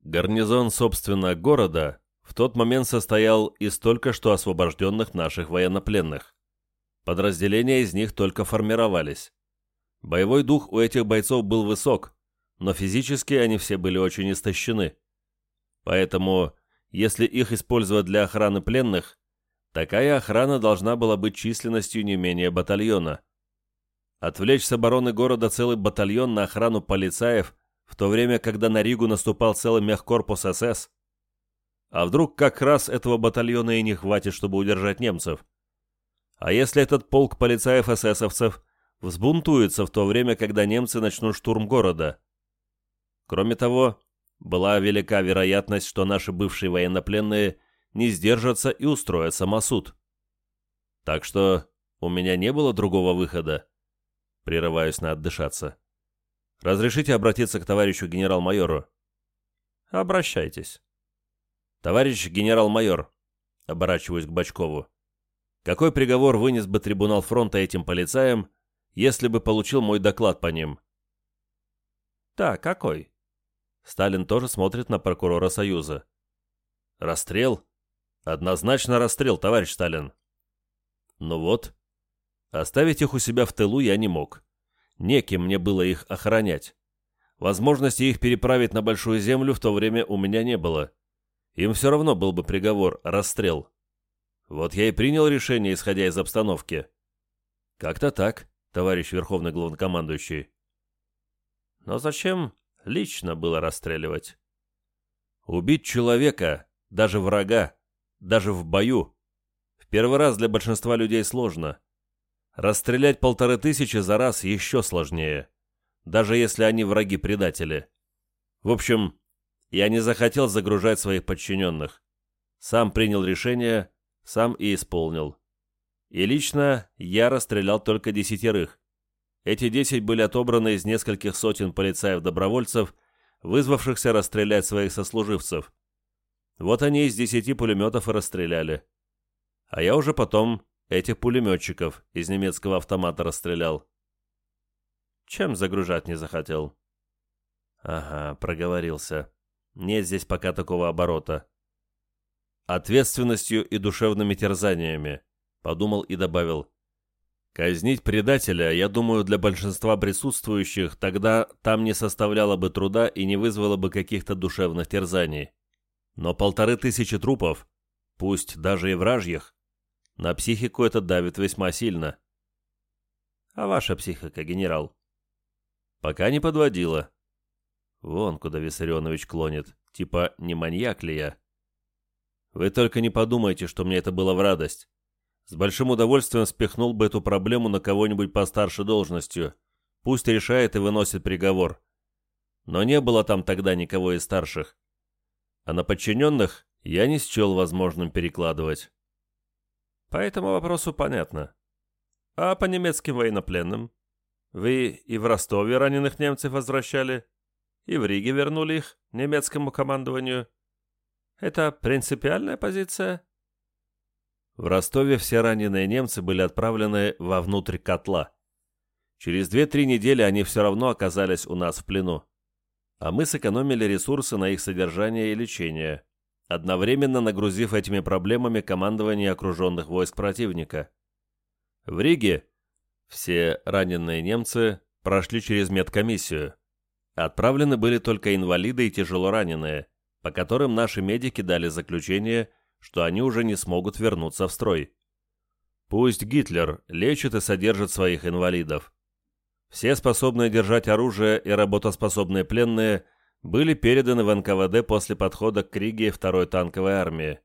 Гарнизон, собственно, города в тот момент состоял из только что освобожденных наших военнопленных. Подразделения из них только формировались. Боевой дух у этих бойцов был высок, но физически они все были очень истощены. Поэтому, если их использовать для охраны пленных, такая охрана должна была быть численностью не менее батальона. Отвлечь с обороны города целый батальон на охрану полицаев, в то время, когда на Ригу наступал целый мехкорпус СС? А вдруг как раз этого батальона и не хватит, чтобы удержать немцев? А если этот полк полицаев-эсэсовцев взбунтуется в то время, когда немцы начнут штурм города? Кроме того, была велика вероятность, что наши бывшие военнопленные не сдержатся и устроят самосуд. Так что у меня не было другого выхода. Прерываюсь на отдышаться. Разрешите обратиться к товарищу генерал-майору? Обращайтесь. Товарищ генерал-майор, оборачиваюсь к Бочкову. Какой приговор вынес бы трибунал фронта этим полицаям, если бы получил мой доклад по ним? Да, какой? Сталин тоже смотрит на прокурора Союза. Расстрел? Однозначно расстрел, товарищ Сталин. Ну вот. Оставить их у себя в тылу я не мог. Неким мне было их охранять. Возможности их переправить на Большую Землю в то время у меня не было. Им все равно был бы приговор – расстрел. Вот я и принял решение, исходя из обстановки. Как-то так, товарищ Верховный Главнокомандующий. Но зачем лично было расстреливать? Убить человека, даже врага, даже в бою. В первый раз для большинства людей сложно. Расстрелять полторы тысячи за раз еще сложнее, даже если они враги-предатели. В общем, я не захотел загружать своих подчиненных. Сам принял решение, сам и исполнил. И лично я расстрелял только десятерых. Эти десять были отобраны из нескольких сотен полицаев-добровольцев, вызвавшихся расстрелять своих сослуживцев. Вот они из десяти пулеметов и расстреляли. А я уже потом этих пулеметчиков из немецкого автомата расстрелял. Чем загружать не захотел? Ага, проговорился. Нет здесь пока такого оборота. Ответственностью и душевными терзаниями, подумал и добавил. Казнить предателя, я думаю, для большинства присутствующих тогда там не составляло бы труда и не вызвало бы каких-то душевных терзаний. Но полторы тысячи трупов, пусть даже и вражьих, на психику это давит весьма сильно. А ваша психика, генерал? Пока не подводила. Вон куда Виссарионович клонит. Типа, не маньяк ли я? Вы только не подумайте, что мне это было в радость. С большим удовольствием спихнул бы эту проблему на кого-нибудь постарше должностью. Пусть решает и выносит приговор. Но не было там тогда никого из старших. А на подчиненных я не счел возможным перекладывать. По этому вопросу понятно. А по немецким военнопленным? Вы и в Ростове раненых немцев возвращали, и в Риге вернули их немецкому командованию. Это принципиальная позиция? В Ростове все раненые немцы были отправлены вовнутрь котла. Через 2-3 недели они все равно оказались у нас в плену. А мы сэкономили ресурсы на их содержание и лечение одновременно нагрузив этими проблемами командование окруженных войск противника. В Риге все раненые немцы прошли через медкомиссию. Отправлены были только инвалиды и тяжело раненые, по которым наши медики дали заключение, что они уже не смогут вернуться в строй. Пусть Гитлер лечит и содержит своих инвалидов. Все способные держать оружие и работоспособные пленные были переданы в НКВД после подхода к Риге второй танковой армии.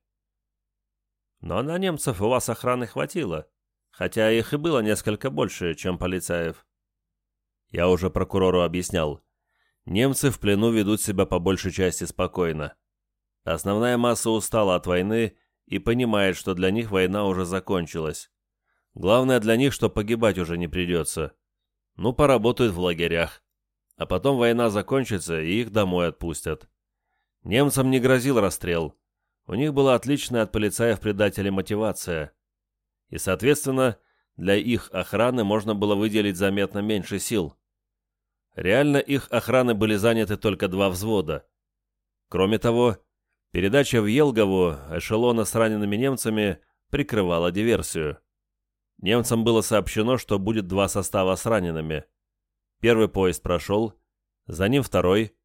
Но на немцев у вас охраны хватило, хотя их и было несколько больше, чем полицаев. Я уже прокурору объяснял. Немцы в плену ведут себя по большей части спокойно. Основная масса устала от войны и понимает, что для них война уже закончилась. Главное для них, что погибать уже не придется. Ну, поработают в лагерях а потом война закончится и их домой отпустят. Немцам не грозил расстрел. У них была отличная от полицаев-предателей мотивация. И, соответственно, для их охраны можно было выделить заметно меньше сил. Реально их охраны были заняты только два взвода. Кроме того, передача в Елгову эшелона с ранеными немцами прикрывала диверсию. Немцам было сообщено, что будет два состава с ранеными – Первый поезд прошел, за ним второй,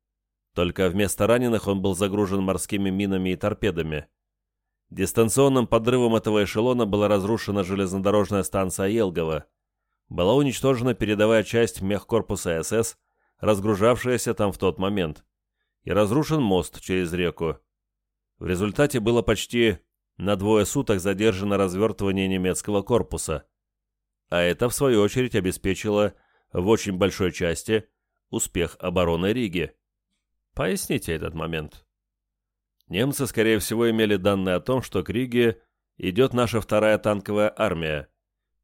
только вместо раненых он был загружен морскими минами и торпедами. Дистанционным подрывом этого эшелона была разрушена железнодорожная станция Елгова. была уничтожена передовая часть мехкорпуса СС, разгружавшаяся там в тот момент, и разрушен мост через реку. В результате было почти на двое суток задержано развертывание немецкого корпуса, а это, в свою очередь, обеспечило в очень большой части успех обороны Риги. Поясните этот момент. Немцы, скорее всего, имели данные о том, что к Риге идет наша вторая танковая армия,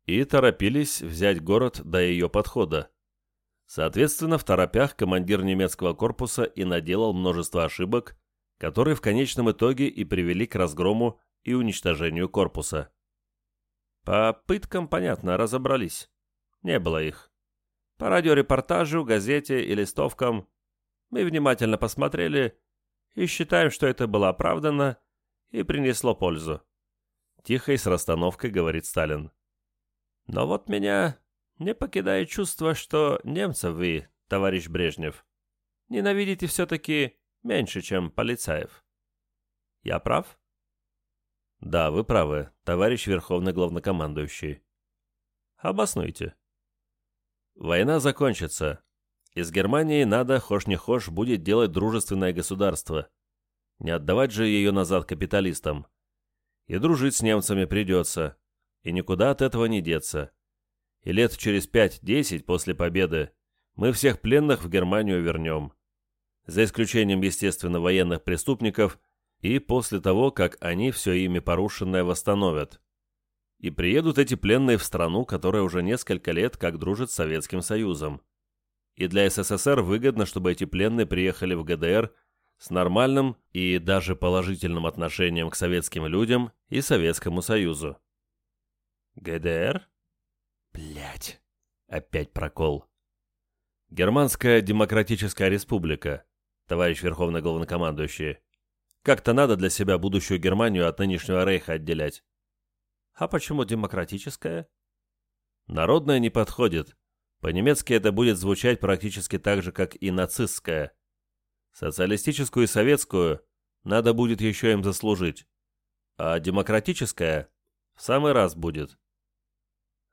и торопились взять город до ее подхода. Соответственно, в торопях командир немецкого корпуса и наделал множество ошибок, которые в конечном итоге и привели к разгрому и уничтожению корпуса. По пыткам, понятно, разобрались. Не было их. По радиорепортажу, газете и листовкам мы внимательно посмотрели и считаем, что это было оправдано и принесло пользу. Тихо и с расстановкой говорит Сталин. Но вот меня не покидает чувство, что немцев вы, товарищ Брежнев, ненавидите все-таки меньше, чем полицаев. Я прав? Да, вы правы, товарищ Верховный Главнокомандующий. Обоснуйте. Война закончится. Из Германии надо, хошь не хошь, будет делать дружественное государство. Не отдавать же ее назад капиталистам. И дружить с немцами придется. И никуда от этого не деться. И лет через пять-десять после победы мы всех пленных в Германию вернем. За исключением, естественно, военных преступников – и после того, как они все ими порушенное восстановят. И приедут эти пленные в страну, которая уже несколько лет как дружит с Советским Союзом. И для СССР выгодно, чтобы эти пленные приехали в ГДР с нормальным и даже положительным отношением к советским людям и Советскому Союзу. ГДР? Блять, опять прокол. Германская Демократическая Республика, товарищ Верховный Главнокомандующий. Как-то надо для себя будущую Германию от нынешнего Рейха отделять. А почему демократическая? Народная не подходит. По-немецки это будет звучать практически так же, как и нацистская. Социалистическую и советскую надо будет еще им заслужить. А демократическая в самый раз будет.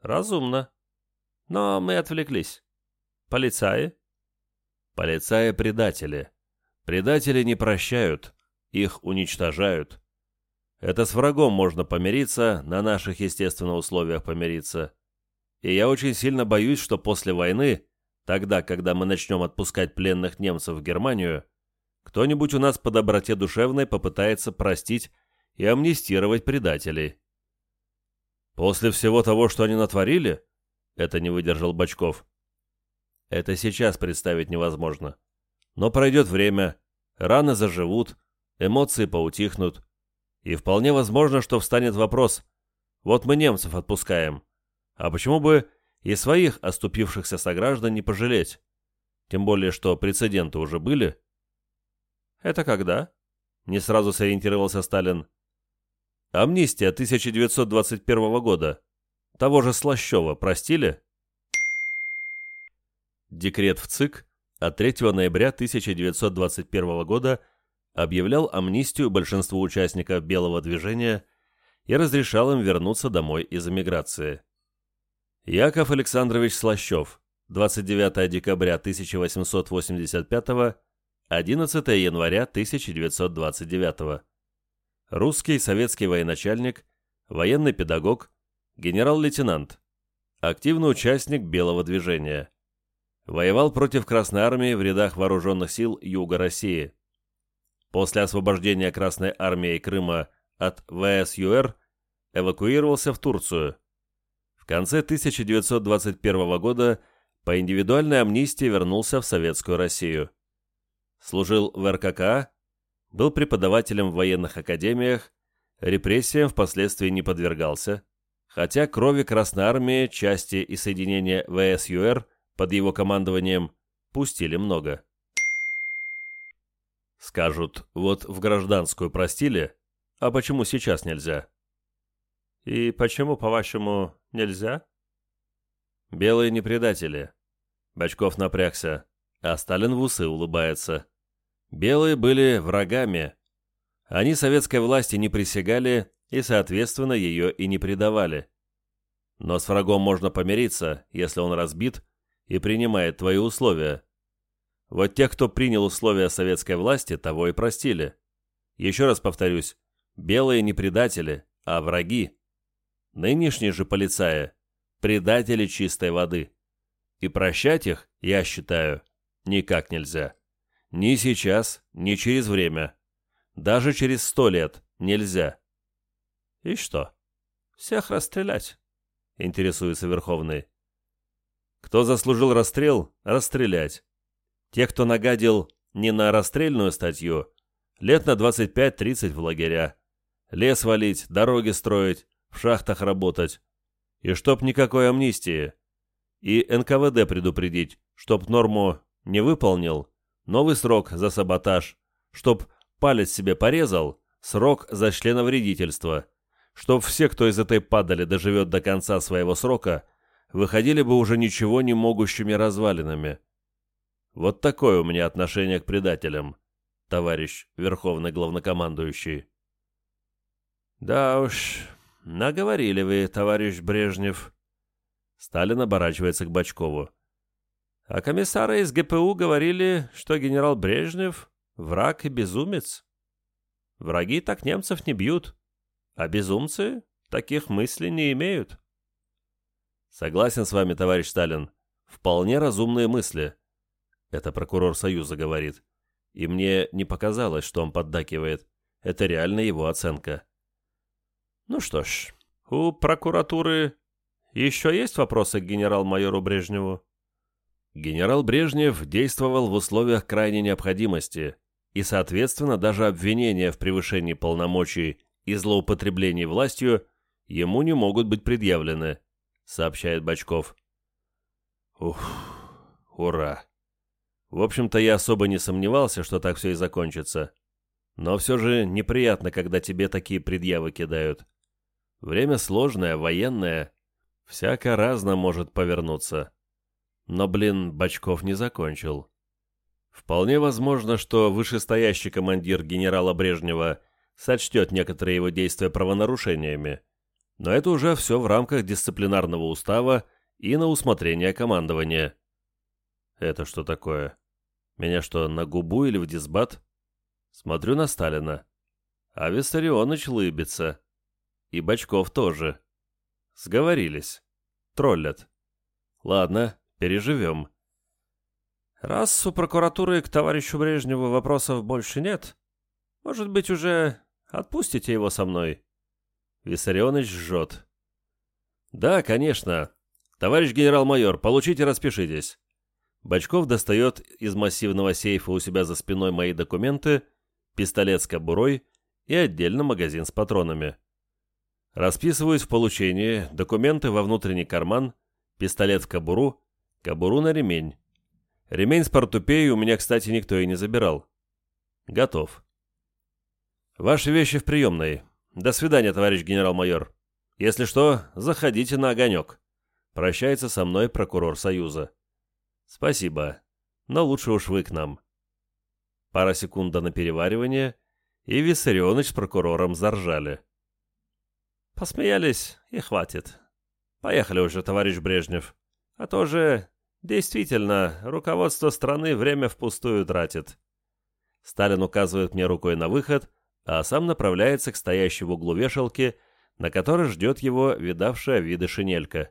Разумно. Но мы отвлеклись. Полицаи? Полицаи предатели. Не прощают их уничтожают. Это с врагом можно помириться, на наших, естественно, условиях помириться. И я очень сильно боюсь, что после войны, тогда, когда мы начнем отпускать пленных немцев в Германию, кто-нибудь у нас по доброте душевной попытается простить и амнистировать предателей. После всего того, что они натворили, это не выдержал Бочков. Это сейчас представить невозможно. Но пройдет время, раны заживут, эмоции поутихнут. И вполне возможно, что встанет вопрос, вот мы немцев отпускаем, а почему бы и своих оступившихся сограждан не пожалеть? Тем более, что прецеденты уже были. Это когда? Не сразу сориентировался Сталин. Амнистия 1921 года. Того же Слащева простили? Декрет в ЦИК от 3 ноября 1921 года объявлял амнистию большинству участников Белого движения и разрешал им вернуться домой из эмиграции. Яков Александрович Слащев, 29 декабря 1885, 11 января 1929. Русский советский военачальник, военный педагог, генерал-лейтенант, активный участник Белого движения. Воевал против Красной Армии в рядах вооруженных сил Юга России. После освобождения Красной Армии Крыма от ВСЮР эвакуировался в Турцию. В конце 1921 года по индивидуальной амнистии вернулся в Советскую Россию. Служил в РККА, был преподавателем в военных академиях, репрессиям впоследствии не подвергался, хотя крови Красной Армии, части и соединения ВСЮР под его командованием пустили много. Скажут, вот в гражданскую простили, а почему сейчас нельзя? И почему, по-вашему, нельзя? Белые не предатели. Бочков напрягся, а Сталин в усы улыбается. Белые были врагами. Они советской власти не присягали и, соответственно, ее и не предавали. Но с врагом можно помириться, если он разбит и принимает твои условия. Вот тех, кто принял условия советской власти, того и простили. Еще раз повторюсь, белые не предатели, а враги. Нынешние же полицаи – предатели чистой воды. И прощать их, я считаю, никак нельзя. Ни сейчас, ни через время. Даже через сто лет нельзя. И что? Всех расстрелять? Интересуется Верховный. Кто заслужил расстрел, расстрелять. Тех, кто нагадил не на расстрельную статью, лет на 25-30 в лагеря. Лес валить, дороги строить, в шахтах работать. И чтоб никакой амнистии. И НКВД предупредить, чтоб норму не выполнил, новый срок за саботаж, чтоб палец себе порезал, срок за членовредительство, чтоб все, кто из этой падали доживет до конца своего срока, выходили бы уже ничего не могущими развалинами. Вот такое у меня отношение к предателям, товарищ Верховный Главнокомандующий. Да уж, наговорили вы, товарищ Брежнев. Сталин оборачивается к Бачкову. А комиссары из ГПУ говорили, что генерал Брежнев — враг и безумец. Враги так немцев не бьют, а безумцы таких мыслей не имеют. Согласен с вами, товарищ Сталин. Вполне разумные мысли. Это прокурор Союза говорит. И мне не показалось, что он поддакивает. Это реально его оценка. Ну что ж, у прокуратуры еще есть вопросы к генерал-майору Брежневу? Генерал Брежнев действовал в условиях крайней необходимости, и, соответственно, даже обвинения в превышении полномочий и злоупотреблении властью ему не могут быть предъявлены, сообщает Бачков. Ух, ура. В общем-то, я особо не сомневался, что так все и закончится. Но все же неприятно, когда тебе такие предъявы кидают. Время сложное, военное. Всяко разно может повернуться. Но, блин, Бачков не закончил. Вполне возможно, что вышестоящий командир генерала Брежнева сочтет некоторые его действия правонарушениями. Но это уже все в рамках дисциплинарного устава и на усмотрение командования. Это что такое? Меня что, на губу или в дисбат? Смотрю на Сталина. А Виссарионович лыбится. И Бачков тоже. Сговорились. Троллят. Ладно, Переживем. Раз у прокуратуры к товарищу Брежневу вопросов больше нет, может быть, уже отпустите его со мной? Виссарионович жжет. Да, конечно. Товарищ генерал-майор, получите, распишитесь. Бачков достает из массивного сейфа у себя за спиной мои документы, пистолет с кобурой и отдельно магазин с патронами. Расписываюсь в получении, документы во внутренний карман, пистолет в кобуру Кобуру на ремень. Ремень с портупеей у меня, кстати, никто и не забирал. Готов. Ваши вещи в приемной. До свидания, товарищ генерал-майор. Если что, заходите на огонек. Прощается со мной прокурор Союза. Спасибо, но лучше уж вы к нам. Пара секунд на переваривание, и Виссарионович с прокурором заржали. Посмеялись, и хватит. Поехали уже, товарищ Брежнев. А то же, действительно, руководство страны время впустую тратит. Сталин указывает мне рукой на выход, а сам направляется к стоящей в углу вешалки, на которой ждет его видавшая виды шинелька.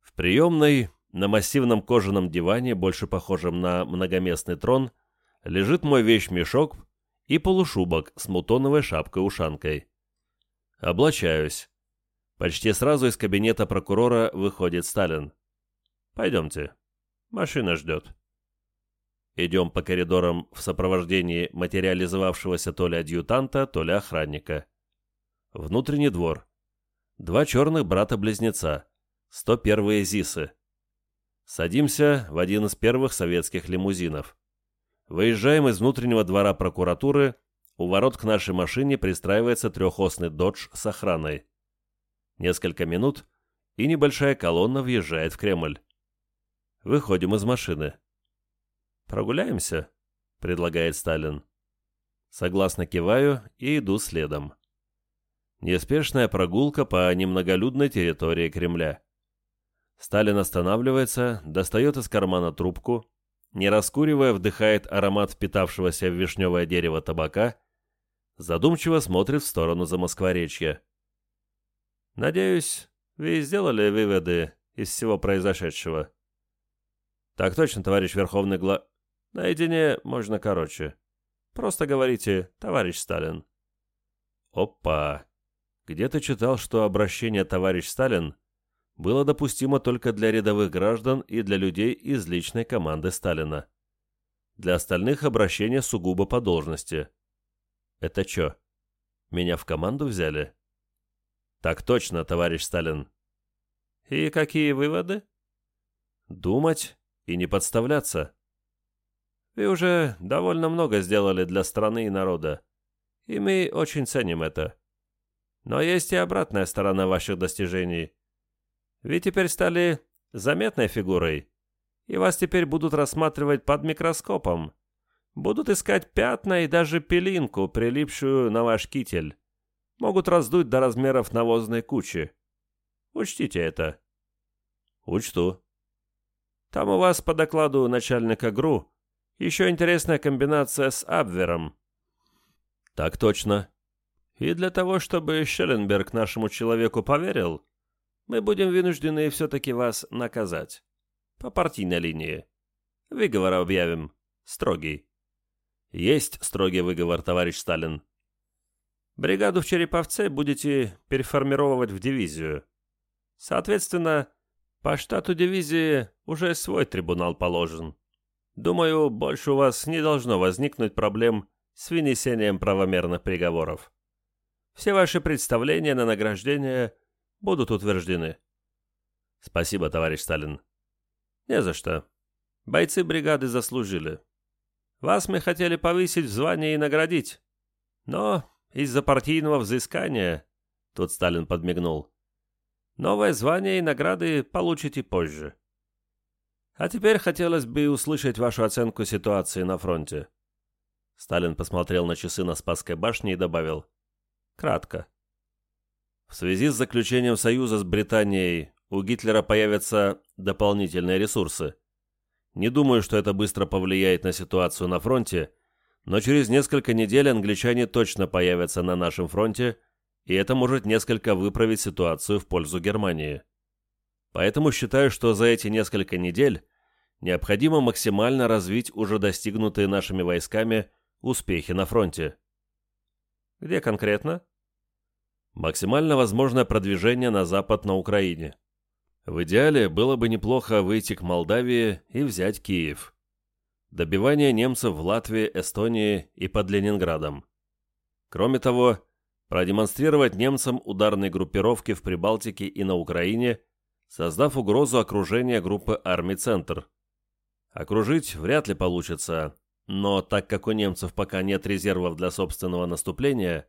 В приемной, на массивном кожаном диване, больше похожем на многоместный трон, лежит мой вещмешок и полушубок с мутоновой шапкой-ушанкой. Облачаюсь. Почти сразу из кабинета прокурора выходит Сталин. Пойдемте. Машина ждет. Идем по коридорам в сопровождении материализовавшегося то ли адъютанта, то ли охранника. Внутренний двор. Два черных брата-близнеца. 101-е ЗИСы. Садимся в один из первых советских лимузинов. Выезжаем из внутреннего двора прокуратуры. У ворот к нашей машине пристраивается трехосный додж с охраной. Несколько минут, и небольшая колонна въезжает в Кремль. Выходим из машины. «Прогуляемся?» — предлагает Сталин. Согласно киваю и иду следом. Неспешная прогулка по немноголюдной территории Кремля. Сталин останавливается, достает из кармана трубку, не раскуривая, вдыхает аромат впитавшегося в вишневое дерево табака, задумчиво смотрит в сторону Замоскворечья. «Надеюсь, вы сделали выводы из всего произошедшего?» «Так точно, товарищ Верховный Гла...» «Наедине можно короче. Просто говорите, товарищ Сталин». «Опа! Где-то читал, что обращение «товарищ Сталин» было допустимо только для рядовых граждан и для людей из личной команды Сталина. Для остальных обращение сугубо по должности. Это чё, меня в команду взяли? Так точно, товарищ Сталин. И какие выводы? Думать и не подставляться. Вы уже довольно много сделали для страны и народа, и мы очень ценим это. Но есть и обратная сторона ваших достижений. Вы теперь стали заметной фигурой, и вас теперь будут рассматривать под микроскопом. Будут искать пятна и даже пилинку, прилипшую на ваш китель. Могут раздуть до размеров навозной кучи. Учтите это. Учту. Там у вас по докладу начальника ГРУ еще интересная комбинация с Абвером. Так точно. И для того, чтобы Шелленберг нашему человеку поверил, мы будем вынуждены все-таки вас наказать. По партийной линии. Выговор объявим. Строгий. Есть строгий выговор, товарищ Сталин. Бригаду в Череповце будете переформировать в дивизию. Соответственно, по штату дивизии уже свой трибунал положен. Думаю, больше у вас не должно возникнуть проблем с вынесением правомерных приговоров. Все ваши представления на награждение будут утверждены. Спасибо, товарищ Сталин. Не за что. Бойцы бригады заслужили. Вас мы хотели повысить в звании и наградить. Но из-за партийного взыскания, тут Сталин подмигнул, новое звание и награды получите позже. А теперь хотелось бы услышать вашу оценку ситуации на фронте. Сталин посмотрел на часы на Спасской башне и добавил – Кратко. В связи с заключением союза с Британией у Гитлера появятся дополнительные ресурсы. Не думаю, что это быстро повлияет на ситуацию на фронте, но через несколько недель англичане точно появятся на нашем фронте, и это может несколько выправить ситуацию в пользу Германии. Поэтому считаю, что за эти несколько недель необходимо максимально развить уже достигнутые нашими войсками успехи на фронте. Где конкретно? Максимально возможное продвижение на запад на Украине. В идеале было бы неплохо выйти к Молдавии и взять Киев. Добивание немцев в Латвии, Эстонии и под Ленинградом. Кроме того, продемонстрировать немцам ударные группировки в Прибалтике и на Украине, создав угрозу окружения группы армий «Центр». Окружить вряд ли получится, но так как у немцев пока нет резервов для собственного наступления,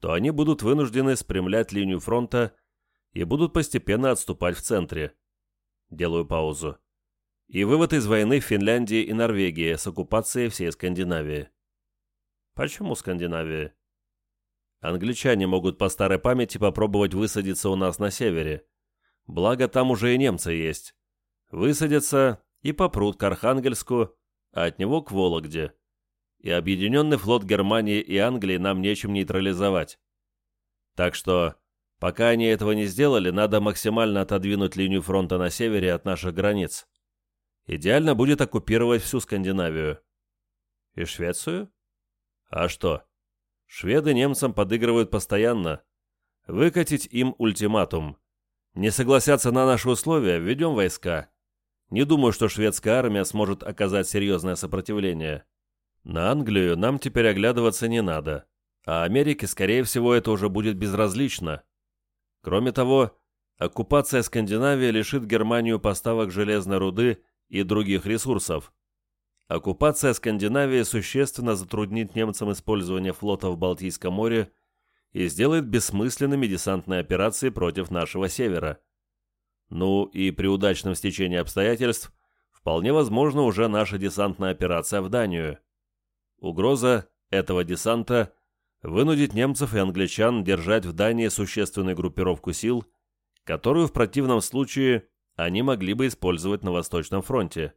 то они будут вынуждены спрямлять линию фронта и будут постепенно отступать в центре. Делаю паузу. И вывод из войны в Финляндии и Норвегии с оккупацией всей Скандинавии. Почему Скандинавии? Англичане могут по старой памяти попробовать высадиться у нас на севере. Благо там уже и немцы есть. Высадятся и попрут к Архангельску, а от него к Вологде. И объединенный флот Германии и Англии нам нечем нейтрализовать. Так что, пока они этого не сделали, надо максимально отодвинуть линию фронта на севере от наших границ. Идеально будет оккупировать всю Скандинавию. И Швецию? А что? Шведы немцам подыгрывают постоянно. Выкатить им ультиматум. Не согласятся на наши условия, введем войска. Не думаю, что шведская армия сможет оказать серьезное сопротивление. На Англию нам теперь оглядываться не надо, а Америке, скорее всего, это уже будет безразлично. Кроме того, оккупация Скандинавии лишит Германию поставок железной руды и других ресурсов. Оккупация Скандинавии существенно затруднит немцам использование флота в Балтийском море и сделает бессмысленными десантные операции против нашего севера. Ну и при удачном стечении обстоятельств вполне возможно уже наша десантная операция в Данию. Угроза этого десанта вынудить немцев и англичан держать в Дании существенную группировку сил, которую в противном случае они могли бы использовать на Восточном фронте.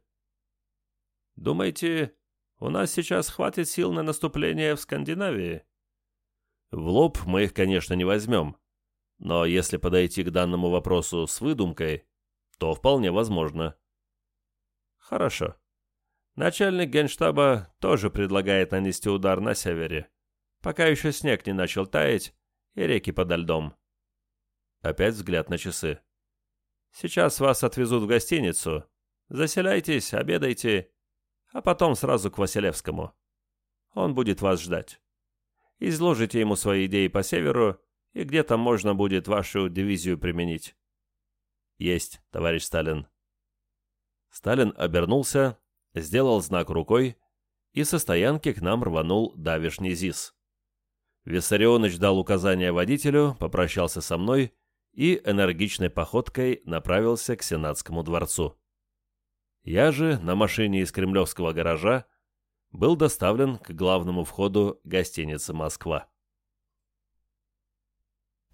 Думаете, у нас сейчас хватит сил на наступление в Скандинавии? В лоб мы их, конечно, не возьмем. Но если подойти к данному вопросу с выдумкой, то вполне возможно. Хорошо. Начальник генштаба тоже предлагает нанести удар на севере, пока еще снег не начал таять и реки подо льдом. Опять взгляд на часы. Сейчас вас отвезут в гостиницу. Заселяйтесь, обедайте, а потом сразу к Василевскому. Он будет вас ждать. Изложите ему свои идеи по северу и где там можно будет вашу дивизию применить. Есть, товарищ Сталин. Сталин обернулся сделал знак рукой, и со стоянки к нам рванул давишний ЗИС. Виссарионович дал указание водителю, попрощался со мной и энергичной походкой направился к Сенатскому дворцу. Я же на машине из кремлевского гаража был доставлен к главному входу гостиницы «Москва».